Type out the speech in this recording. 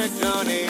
on a journey.